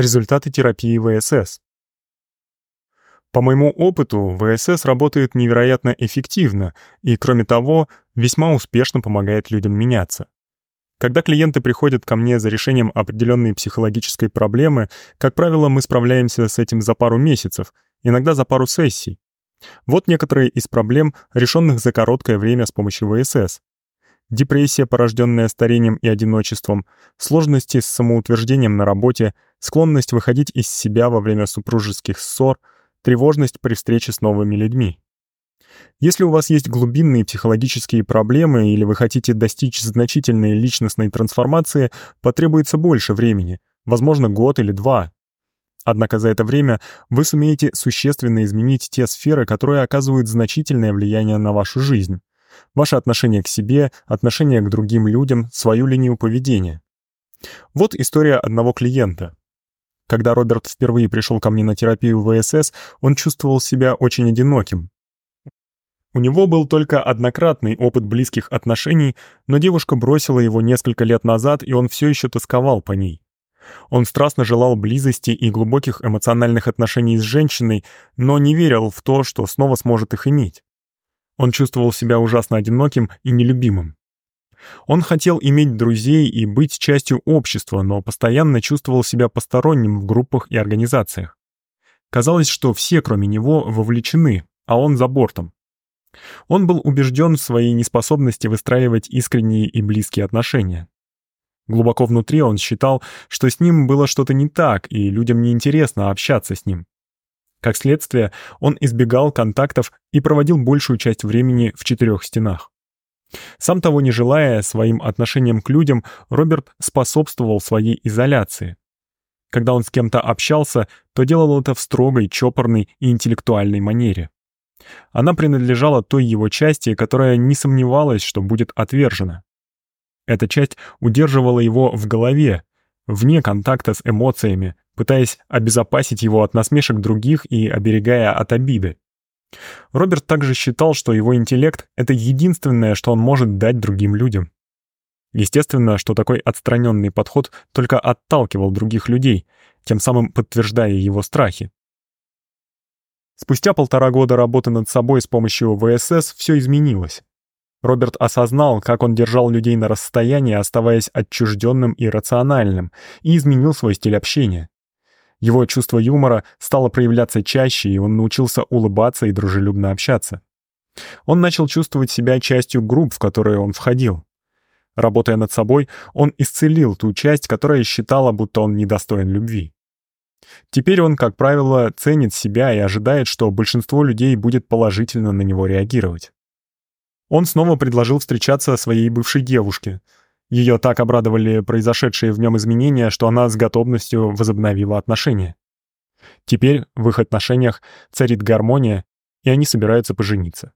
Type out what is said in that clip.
Результаты терапии ВСС. По моему опыту, ВСС работает невероятно эффективно и, кроме того, весьма успешно помогает людям меняться. Когда клиенты приходят ко мне за решением определенной психологической проблемы, как правило, мы справляемся с этим за пару месяцев, иногда за пару сессий. Вот некоторые из проблем, решенных за короткое время с помощью ВСС. Депрессия, порожденная старением и одиночеством, сложности с самоутверждением на работе, склонность выходить из себя во время супружеских ссор — тревожность при встрече с новыми людьми. Если у вас есть глубинные психологические проблемы или вы хотите достичь значительной личностной трансформации, потребуется больше времени, возможно, год или два. Однако за это время вы сумеете существенно изменить те сферы, которые оказывают значительное влияние на вашу жизнь. Ваше отношение к себе, отношение к другим людям, свою линию поведения. Вот история одного клиента. Когда Роберт впервые пришел ко мне на терапию в ВСС, он чувствовал себя очень одиноким. У него был только однократный опыт близких отношений, но девушка бросила его несколько лет назад, и он все еще тосковал по ней. Он страстно желал близости и глубоких эмоциональных отношений с женщиной, но не верил в то, что снова сможет их иметь. Он чувствовал себя ужасно одиноким и нелюбимым. Он хотел иметь друзей и быть частью общества, но постоянно чувствовал себя посторонним в группах и организациях. Казалось, что все, кроме него, вовлечены, а он за бортом. Он был убежден в своей неспособности выстраивать искренние и близкие отношения. Глубоко внутри он считал, что с ним было что-то не так, и людям неинтересно общаться с ним. Как следствие, он избегал контактов и проводил большую часть времени в четырех стенах. Сам того не желая, своим отношением к людям Роберт способствовал своей изоляции. Когда он с кем-то общался, то делал это в строгой, чопорной и интеллектуальной манере. Она принадлежала той его части, которая не сомневалась, что будет отвержена. Эта часть удерживала его в голове, вне контакта с эмоциями, пытаясь обезопасить его от насмешек других и оберегая от обиды. Роберт также считал, что его интеллект — это единственное, что он может дать другим людям. Естественно, что такой отстраненный подход только отталкивал других людей, тем самым подтверждая его страхи. Спустя полтора года работы над собой с помощью ВСС все изменилось. Роберт осознал, как он держал людей на расстоянии, оставаясь отчужденным и рациональным, и изменил свой стиль общения. Его чувство юмора стало проявляться чаще, и он научился улыбаться и дружелюбно общаться. Он начал чувствовать себя частью групп, в которые он входил. Работая над собой, он исцелил ту часть, которая считала, будто он недостоин любви. Теперь он, как правило, ценит себя и ожидает, что большинство людей будет положительно на него реагировать. Он снова предложил встречаться своей бывшей девушке — ее так обрадовали произошедшие в нем изменения, что она с готовностью возобновила отношения. Теперь в их отношениях царит гармония, и они собираются пожениться.